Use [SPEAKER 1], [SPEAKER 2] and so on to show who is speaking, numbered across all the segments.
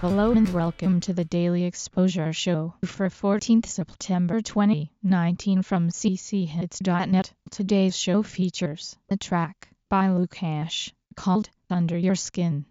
[SPEAKER 1] Hello and welcome to the Daily Exposure Show for 14th September 2019 from cchits.net. Today's show features a track by Lukash called Under Your Skin.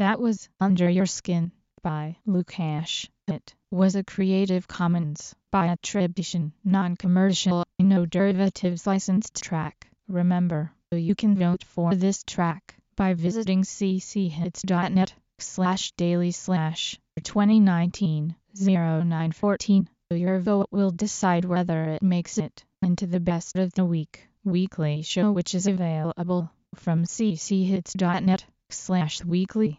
[SPEAKER 1] That was Under Your Skin by Lukash. It was a Creative Commons by attribution, non-commercial, no derivatives licensed track. Remember, you can vote for this track by visiting cchits.net slash daily slash 2019 0914. Your vote will decide whether it makes it into the best of the week weekly show which is available from cchits.net slash weekly.